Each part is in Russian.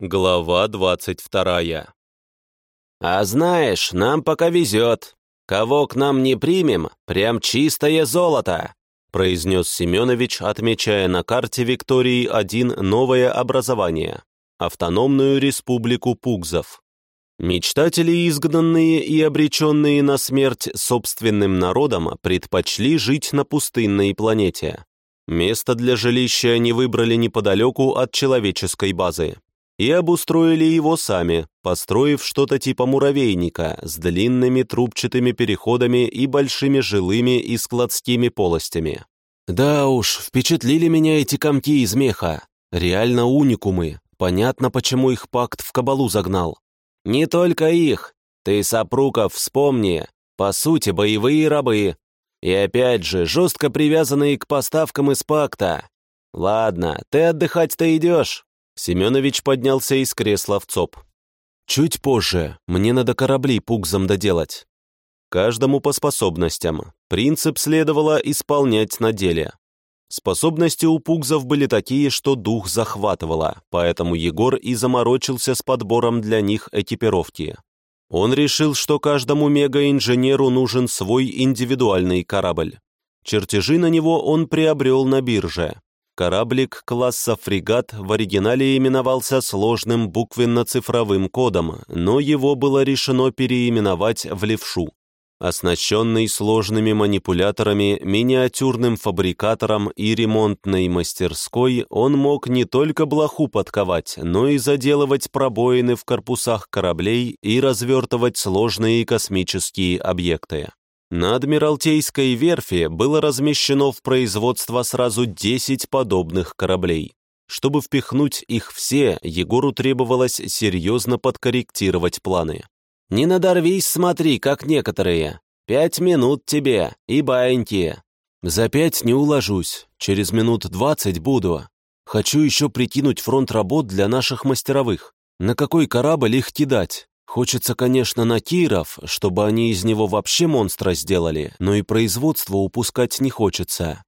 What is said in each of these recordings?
Глава двадцать вторая. «А знаешь, нам пока везет. Кого к нам не примем, прям чистое золото», произнес Семенович, отмечая на карте Виктории один новое образование – автономную республику Пугзов. Мечтатели, изгнанные и обреченные на смерть собственным народом, предпочли жить на пустынной планете. Место для жилища они выбрали неподалеку от человеческой базы и обустроили его сами, построив что-то типа муравейника с длинными трубчатыми переходами и большими жилыми и складскими полостями. Да уж, впечатлили меня эти комки из меха. Реально уникумы. Понятно, почему их пакт в кабалу загнал. Не только их. Ты, Сапруков, вспомни. По сути, боевые рабы. И опять же, жестко привязанные к поставкам из пакта. Ладно, ты отдыхать-то идешь. Семенович поднялся из кресла в ЦОП. «Чуть позже. Мне надо корабли пугзом доделать». Каждому по способностям. Принцип следовало исполнять на деле. Способности у пугзов были такие, что дух захватывало, поэтому Егор и заморочился с подбором для них экипировки. Он решил, что каждому мегаинженеру нужен свой индивидуальный корабль. Чертежи на него он приобрел на бирже. Кораблик класса «Фрегат» в оригинале именовался сложным буквенно-цифровым кодом, но его было решено переименовать в «Левшу». Оснащенный сложными манипуляторами, миниатюрным фабрикатором и ремонтной мастерской, он мог не только блоху подковать, но и заделывать пробоины в корпусах кораблей и развертывать сложные космические объекты. На Адмиралтейской верфи было размещено в производство сразу 10 подобных кораблей. Чтобы впихнуть их все, Егору требовалось серьезно подкорректировать планы. «Не надорвись, смотри, как некоторые. Пять минут тебе, и баиньки». «За пять не уложусь, через минут двадцать буду. Хочу еще прикинуть фронт работ для наших мастеровых. На какой корабль их кидать? Хочется, конечно, на Киров, чтобы они из него вообще монстра сделали, но и производство упускать не хочется.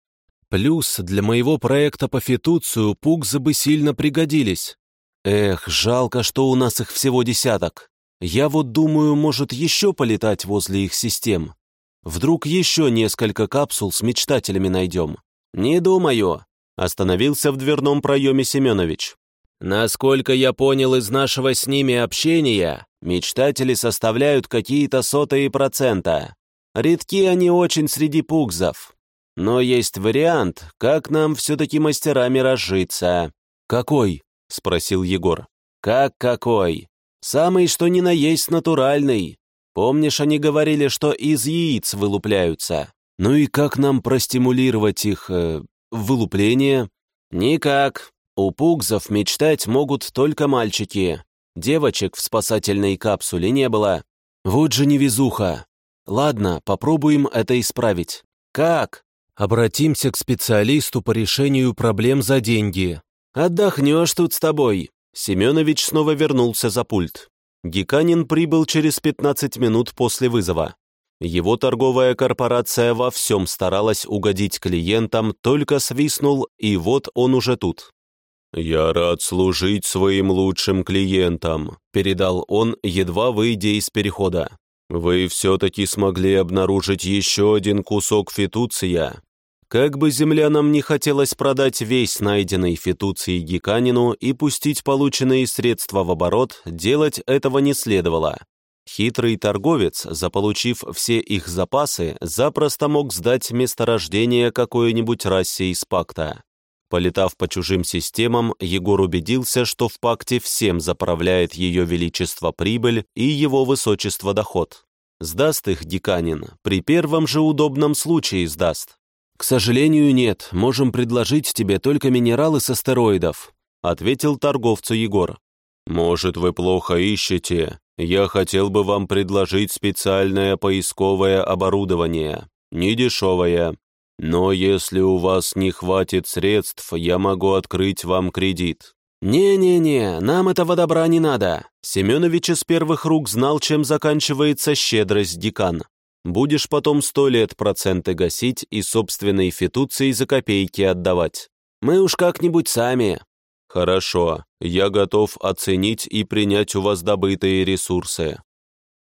Плюс для моего проекта по фитуцию пугзы бы сильно пригодились. Эх, жалко, что у нас их всего десяток. Я вот думаю, может еще полетать возле их систем. Вдруг еще несколько капсул с мечтателями найдем. Не думаю, остановился в дверном проеме Семенович. Насколько я понял из нашего с ними общения, мечтатели составляют какие-то сотые процента. Редки они очень среди пугзов. Но есть вариант, как нам все-таки мастерами разжиться. «Какой?» — спросил Егор. «Как какой? Самый что ни на есть натуральный. Помнишь, они говорили, что из яиц вылупляются? Ну и как нам простимулировать их... Э, вылупление?» «Никак. У пугзов мечтать могут только мальчики. Девочек в спасательной капсуле не было. Вот же невезуха. Ладно, попробуем это исправить. Как? Обратимся к специалисту по решению проблем за деньги. Отдохнешь тут с тобой. Семенович снова вернулся за пульт. Геканин прибыл через 15 минут после вызова. Его торговая корпорация во всем старалась угодить клиентам, только свистнул, и вот он уже тут. «Я рад служить своим лучшим клиентам», — передал он, едва выйдя из перехода. «Вы все-таки смогли обнаружить еще один кусок фитуция. Как бы землянам не хотелось продать весь найденный фитуций Геканину и пустить полученные средства в оборот, делать этого не следовало. Хитрый торговец, заполучив все их запасы, запросто мог сдать месторождение какой-нибудь расе из пакта. Полетав по чужим системам, Егор убедился, что в пакте всем заправляет ее величество прибыль и его высочество доход. Сдаст их Диканин, при первом же удобном случае сдаст. «К сожалению, нет, можем предложить тебе только минералы с астероидов», ответил торговцу Егор. «Может, вы плохо ищете? Я хотел бы вам предложить специальное поисковое оборудование, недешевое, но если у вас не хватит средств, я могу открыть вам кредит». «Не-не-не, нам этого добра не надо». Семенович из первых рук знал, чем заканчивается щедрость декан. Будешь потом сто лет проценты гасить и собственной фитуции за копейки отдавать. Мы уж как-нибудь сами. Хорошо, я готов оценить и принять у вас добытые ресурсы.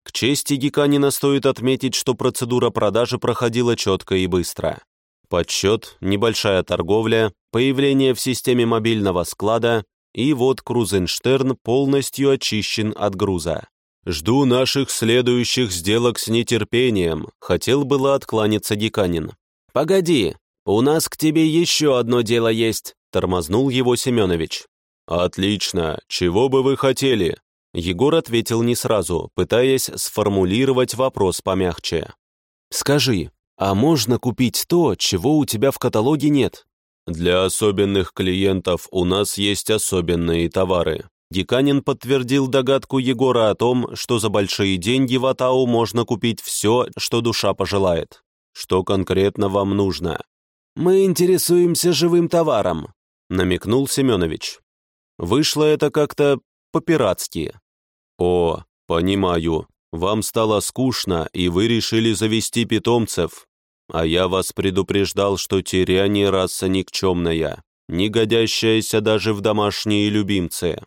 К чести Геканина стоит отметить, что процедура продажи проходила четко и быстро. Подсчет, небольшая торговля, появление в системе мобильного склада, и вот Крузенштерн полностью очищен от груза. «Жду наших следующих сделок с нетерпением», — хотел было откланяться Диканин. «Погоди, у нас к тебе еще одно дело есть», — тормознул его Семенович. «Отлично, чего бы вы хотели?» Егор ответил не сразу, пытаясь сформулировать вопрос помягче. «Скажи, а можно купить то, чего у тебя в каталоге нет?» «Для особенных клиентов у нас есть особенные товары». Диканин подтвердил догадку Егора о том, что за большие деньги в Атау можно купить все, что душа пожелает. «Что конкретно вам нужно?» «Мы интересуемся живым товаром», — намекнул Семенович. Вышло это как-то по-пиратски. «О, понимаю. Вам стало скучно, и вы решили завести питомцев. А я вас предупреждал, что тиряне раса никчемная, не годящаяся даже в домашние любимцы.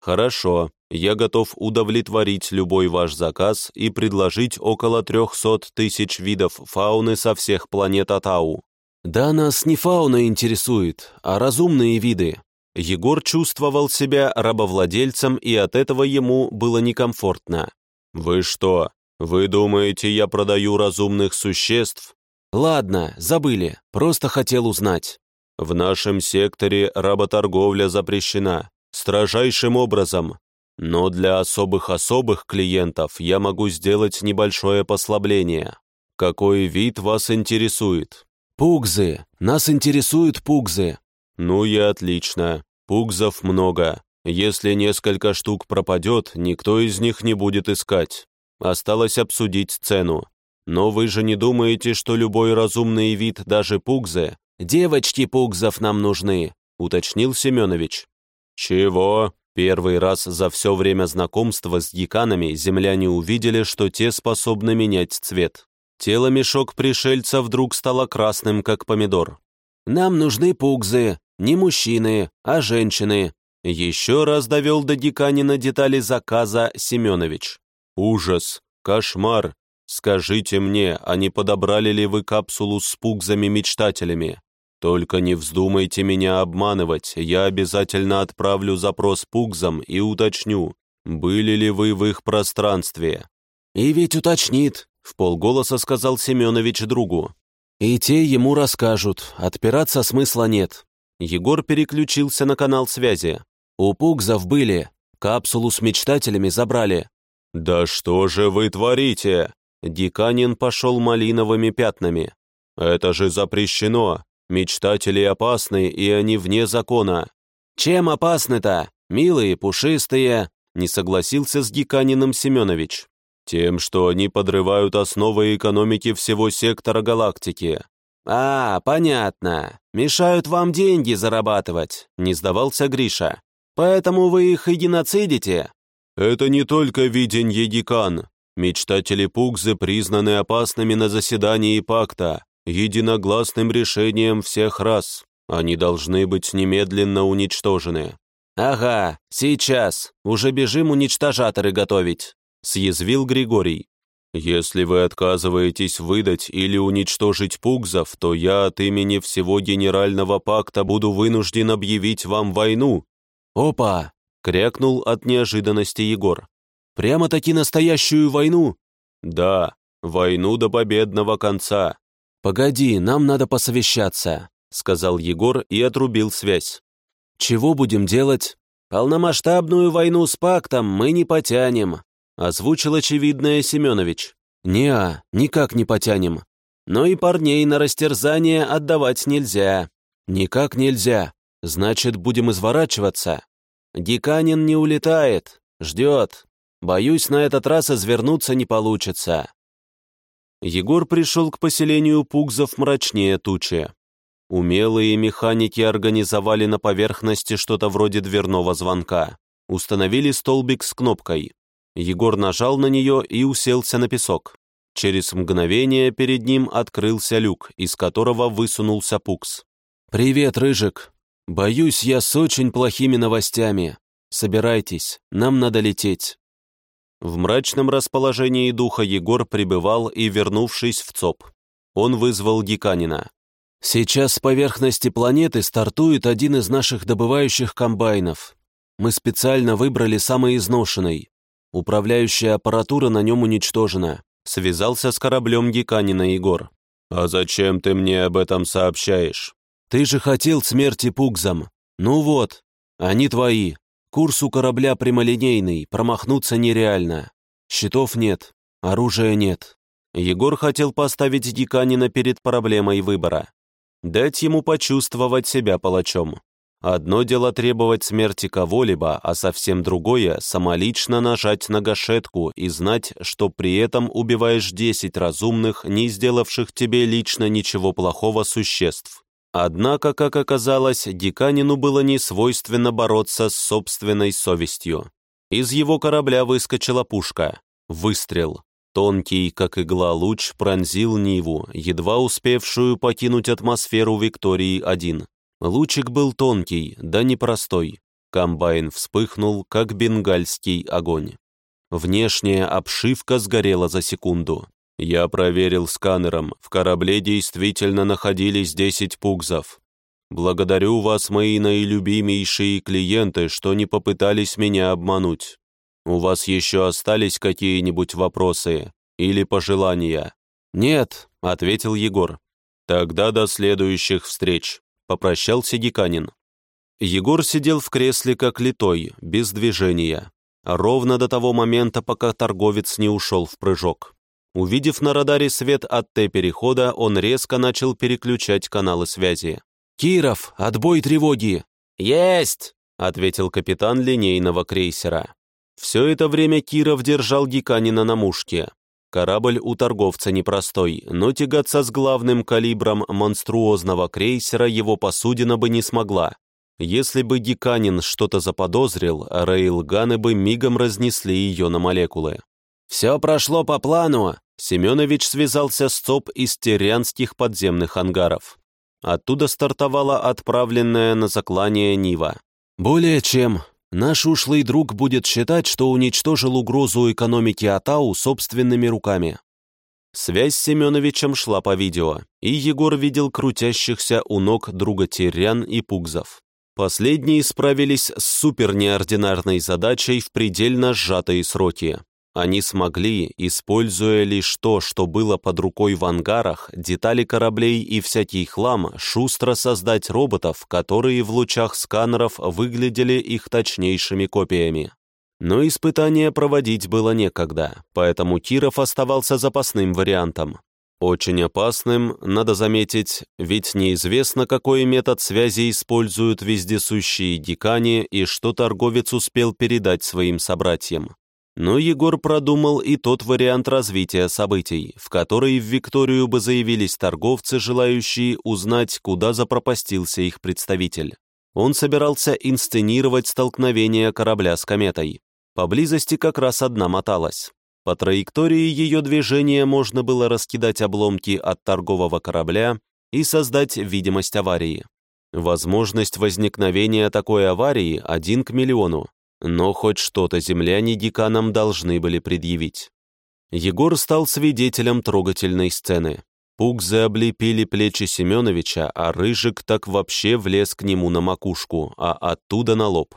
Хорошо, я готов удовлетворить любой ваш заказ и предложить около 300 тысяч видов фауны со всех планет Атау. Да нас не фауна интересует, а разумные виды. Егор чувствовал себя рабовладельцем, и от этого ему было некомфортно. «Вы что, вы думаете, я продаю разумных существ?» «Ладно, забыли, просто хотел узнать». «В нашем секторе работорговля запрещена, строжайшим образом. Но для особых-особых клиентов я могу сделать небольшое послабление. Какой вид вас интересует?» «Пугзы! Нас интересуют пугзы!» «Ну и отлично. Пугзов много. Если несколько штук пропадет, никто из них не будет искать. Осталось обсудить цену. Но вы же не думаете, что любой разумный вид, даже пугзы...» «Девочки пугзов нам нужны», — уточнил Семенович. «Чего?» Первый раз за все время знакомства с диканами земляне увидели, что те способны менять цвет. Тело мешок пришельца вдруг стало красным, как помидор. «Нам нужны пугзы, не мужчины, а женщины», еще раз довел до Диканина детали заказа Семенович. «Ужас! Кошмар! Скажите мне, а не подобрали ли вы капсулу с пугзами-мечтателями? Только не вздумайте меня обманывать, я обязательно отправлю запрос пугзам и уточню, были ли вы в их пространстве». «И ведь уточнит», — в полголоса сказал Семенович другу. «И те ему расскажут, отпираться смысла нет». Егор переключился на канал связи. «У Пугзов были, капсулу с мечтателями забрали». «Да что же вы творите?» Диканин пошел малиновыми пятнами. «Это же запрещено! Мечтатели опасны, и они вне закона!» «Чем опасны-то? Милые, пушистые!» не согласился с Диканиным Семенович. «Тем, что они подрывают основы экономики всего сектора галактики». «А, понятно. Мешают вам деньги зарабатывать», — не сдавался Гриша. «Поэтому вы их и геноцидите?» «Это не только виденье декан. Мечтатели Пугзы признаны опасными на заседании пакта, единогласным решением всех рас. Они должны быть немедленно уничтожены». «Ага, сейчас. Уже бежим уничтожаторы готовить», — съязвил Григорий. «Если вы отказываетесь выдать или уничтожить пугзов, то я от имени всего Генерального пакта буду вынужден объявить вам войну». «Опа!» — крякнул от неожиданности Егор. «Прямо-таки настоящую войну?» «Да, войну до победного конца». «Погоди, нам надо посовещаться», — сказал Егор и отрубил связь. «Чего будем делать?» «Полномасштабную войну с пактом мы не потянем», озвучил очевидное Семенович. «Не-а, никак не потянем. Но и парней на растерзание отдавать нельзя. Никак нельзя. Значит, будем изворачиваться. Диканин не улетает, ждет. Боюсь, на этот раз извернуться не получится». Егор пришел к поселению Пугзов мрачнее тучи. Умелые механики организовали на поверхности что-то вроде дверного звонка. Установили столбик с кнопкой. Егор нажал на нее и уселся на песок. Через мгновение перед ним открылся люк, из которого высунулся Пукс. «Привет, Рыжик!» Боюсь, я с очень плохими новостями. Собирайтесь, нам надо лететь». В мрачном расположении духа Егор пребывал и, вернувшись в ЦОП, он вызвал Геканина. «Сейчас с поверхности планеты стартует один из наших добывающих комбайнов. Мы специально выбрали самый изношенный. Управляющая аппаратура на нем уничтожена. Связался с кораблем Геканина Егор. «А зачем ты мне об этом сообщаешь?» «Ты же хотел смерти пугзам. Ну вот, они твои. Курс у корабля прямолинейный, промахнуться нереально. Щитов нет, оружия нет». Егор хотел поставить Геканина перед проблемой выбора. Дать ему почувствовать себя палачом. Одно дело требовать смерти кого-либо, а совсем другое — самолично нажать на гашетку и знать, что при этом убиваешь десять разумных, не сделавших тебе лично ничего плохого существ. Однако, как оказалось, Диканину было не свойственно бороться с собственной совестью. Из его корабля выскочила пушка. Выстрел. Тонкий, как игла, луч пронзил Ниву, едва успевшую покинуть атмосферу Виктории-1. Лучик был тонкий, да непростой. Комбайн вспыхнул, как бенгальский огонь. Внешняя обшивка сгорела за секунду. Я проверил сканером, в корабле действительно находились 10 пугзов. Благодарю вас, мои наилюбимейшие клиенты, что не попытались меня обмануть. У вас еще остались какие-нибудь вопросы или пожелания? Нет, ответил Егор. Тогда до следующих встреч попрощался Геканин. Егор сидел в кресле как литой, без движения, ровно до того момента, пока торговец не ушел в прыжок. Увидев на радаре свет от Т-перехода, он резко начал переключать каналы связи. «Киров, отбой тревоги!» «Есть!» — ответил капитан линейного крейсера. Все это время Киров держал Геканина на мушке. Корабль у торговца непростой, но тягаться с главным калибром монструозного крейсера его посудина бы не смогла. Если бы Геканин что-то заподозрил, рейлганы бы мигом разнесли ее на молекулы. «Все прошло по плану!» Семенович связался с ЦОП из терянских подземных ангаров. Оттуда стартовала отправленная на заклание Нива. «Более чем. Наш ушлый друг будет считать, что уничтожил угрозу экономики Атау собственными руками. Связь с Семеновичем шла по видео, и Егор видел крутящихся у ног друга Терян и Пугзов. Последние справились с супернеординарной задачей в предельно сжатые сроки. Они смогли, используя лишь то, что было под рукой в ангарах, детали кораблей и всякий хлам, шустро создать роботов, которые в лучах сканеров выглядели их точнейшими копиями. Но испытания проводить было некогда, поэтому Киров оставался запасным вариантом. Очень опасным, надо заметить, ведь неизвестно, какой метод связи используют вездесущие дикани и что торговец успел передать своим собратьям. Но Егор продумал и тот вариант развития событий, в который в Викторию бы заявились торговцы, желающие узнать, куда запропастился их представитель. Он собирался инсценировать столкновение корабля с кометой. Поблизости как раз одна моталась. По траектории ее движения можно было раскидать обломки от торгового корабля и создать видимость аварии. Возможность возникновения такой аварии один к миллиону, но хоть что-то земляне деканам должны были предъявить. Егор стал свидетелем трогательной сцены. Пугзы облепили плечи Семеновича, а Рыжик так вообще влез к нему на макушку, а оттуда на лоб.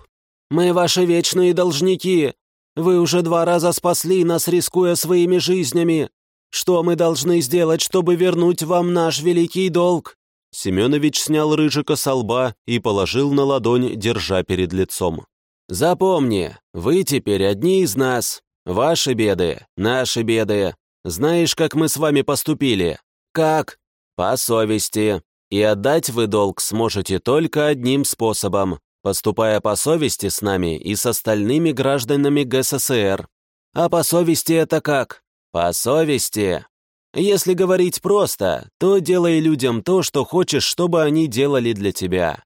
«Мы ваши вечные должники! Вы уже два раза спасли нас, рискуя своими жизнями! Что мы должны сделать, чтобы вернуть вам наш великий долг?» Семенович снял Рыжика со лба и положил на ладонь, держа перед лицом. Запомни, вы теперь одни из нас. Ваши беды, наши беды. Знаешь, как мы с вами поступили? Как? По совести. И отдать вы долг сможете только одним способом, поступая по совести с нами и с остальными гражданами ГССР. А по совести это как? По совести. Если говорить просто, то делай людям то, что хочешь, чтобы они делали для тебя.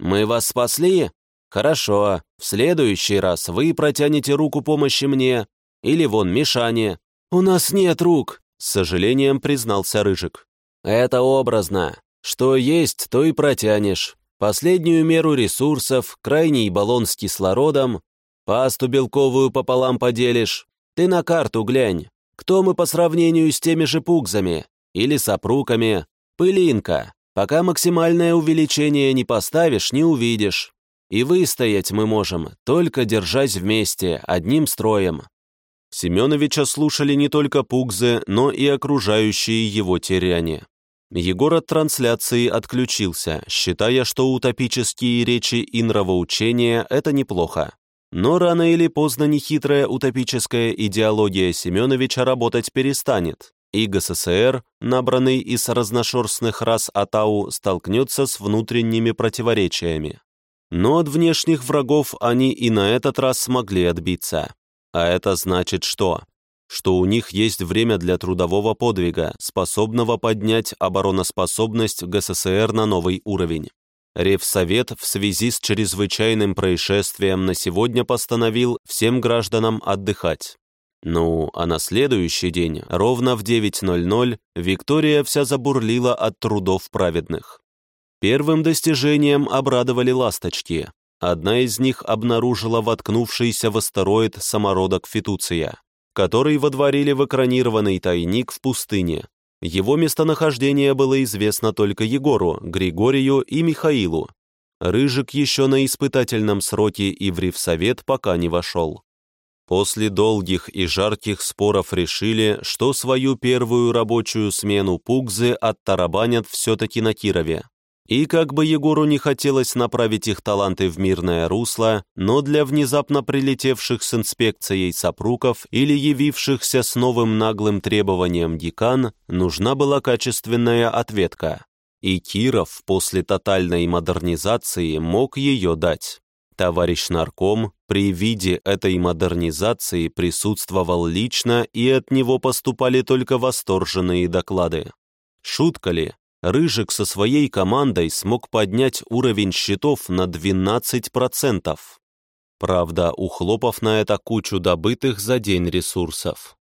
Мы вас спасли, «Хорошо, в следующий раз вы протянете руку помощи мне, или вон Мишане». «У нас нет рук», — с сожалением признался Рыжик. «Это образно. Что есть, то и протянешь. последнюю меру ресурсов, крайний баллон с кислородом, пасту белковую пополам поделишь. Ты на карту глянь. Кто мы по сравнению с теми же пугзами? Или сопруками? Пылинка. Пока максимальное увеличение не поставишь, не увидишь. И выстоять мы можем, только держась вместе, одним строем. Семеновича слушали не только пугзы, но и окружающие его теряне. Егор от трансляции отключился, считая, что утопические речи и нравоучения – это неплохо. Но рано или поздно нехитрая утопическая идеология Семеновича работать перестанет, и ГССР, набранный из разношерстных рас Атау, столкнется с внутренними противоречиями. Но от внешних врагов они и на этот раз смогли отбиться. А это значит что? Что у них есть время для трудового подвига, способного поднять обороноспособность ГССР на новый уровень. Ревсовет в связи с чрезвычайным происшествием на сегодня постановил всем гражданам отдыхать. Ну, а на следующий день, ровно в 9.00, Виктория вся забурлила от трудов праведных. Первым достижением обрадовали ласточки. Одна из них обнаружила воткнувшийся в астероид самородок фитуция, который водворили в экранированный тайник в пустыне. Его местонахождение было известно только Егору, Григорию и Михаилу. Рыжик еще на испытательном сроке и в Ревсовет пока не вошел. После долгих и жарких споров решили, что свою первую рабочую смену Пугзы оттарабанят все-таки на Кирове. И как бы Егору не хотелось направить их таланты в мирное русло, но для внезапно прилетевших с инспекцией сопруков или явившихся с новым наглым требованием декан нужна была качественная ответка. И Киров после тотальной модернизации мог ее дать. Товарищ нарком при виде этой модернизации присутствовал лично, и от него поступали только восторженные доклады. Шутка ли, Рыжик со своей командой смог поднять уровень счетов на 12%. Правда, ухлопав на это кучу добытых за день ресурсов.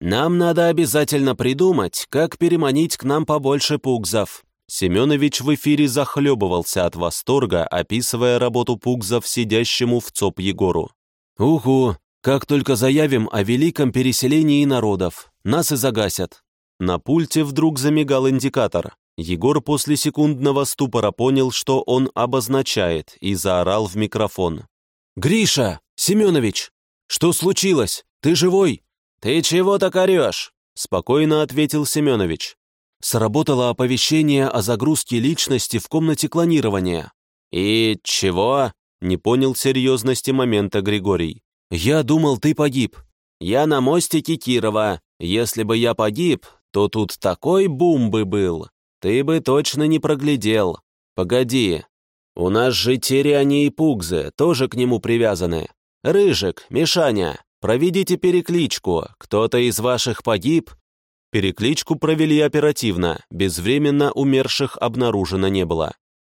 «Нам надо обязательно придумать, как переманить к нам побольше пугзов». Семенович в эфире захлебывался от восторга, описывая работу пугзов сидящему в ЦОП Егору. «Угу, как только заявим о великом переселении народов, нас и загасят». На пульте вдруг замигал индикатор. Егор после секундного ступора понял, что он обозначает, и заорал в микрофон. «Гриша! Семенович! Что случилось? Ты живой?» «Ты чего так орешь?» — спокойно ответил Семенович. Сработало оповещение о загрузке личности в комнате клонирования. «И чего?» — не понял серьезности момента Григорий. «Я думал, ты погиб». «Я на мостике Кирова. Если бы я погиб, то тут такой бум бы был. Ты бы точно не проглядел. Погоди. У нас же Теряне и Пугзы тоже к нему привязаны. Рыжик, Мишаня, проведите перекличку. Кто-то из ваших погиб?» Перекличку провели оперативно, безвременно умерших обнаружено не было.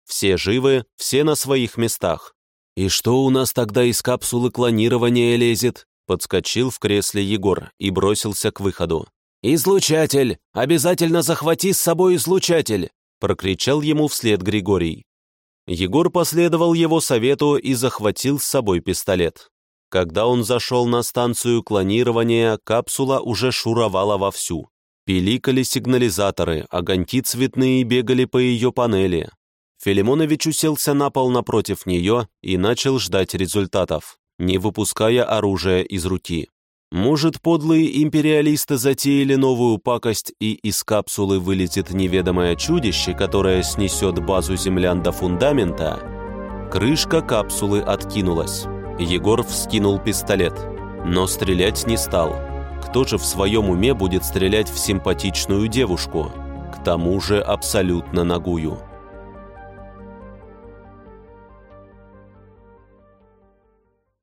Все живы, все на своих местах. «И что у нас тогда из капсулы клонирования лезет?» Подскочил в кресле Егор и бросился к выходу. «Излучатель! Обязательно захвати с собой излучатель!» прокричал ему вслед Григорий. Егор последовал его совету и захватил с собой пистолет. Когда он зашел на станцию клонирования, капсула уже шуровала вовсю. Пиликали сигнализаторы, огоньки цветные бегали по ее панели. Филимонович уселся на пол напротив нее и начал ждать результатов, не выпуская оружия из руки. Может, подлые империалисты затеяли новую пакость, и из капсулы вылетит неведомое чудище, которое снесет базу землян до фундамента? Крышка капсулы откинулась. Егор вскинул пистолет, но стрелять не стал. Кто же в своем уме будет стрелять в симпатичную девушку? К тому же абсолютно нагую.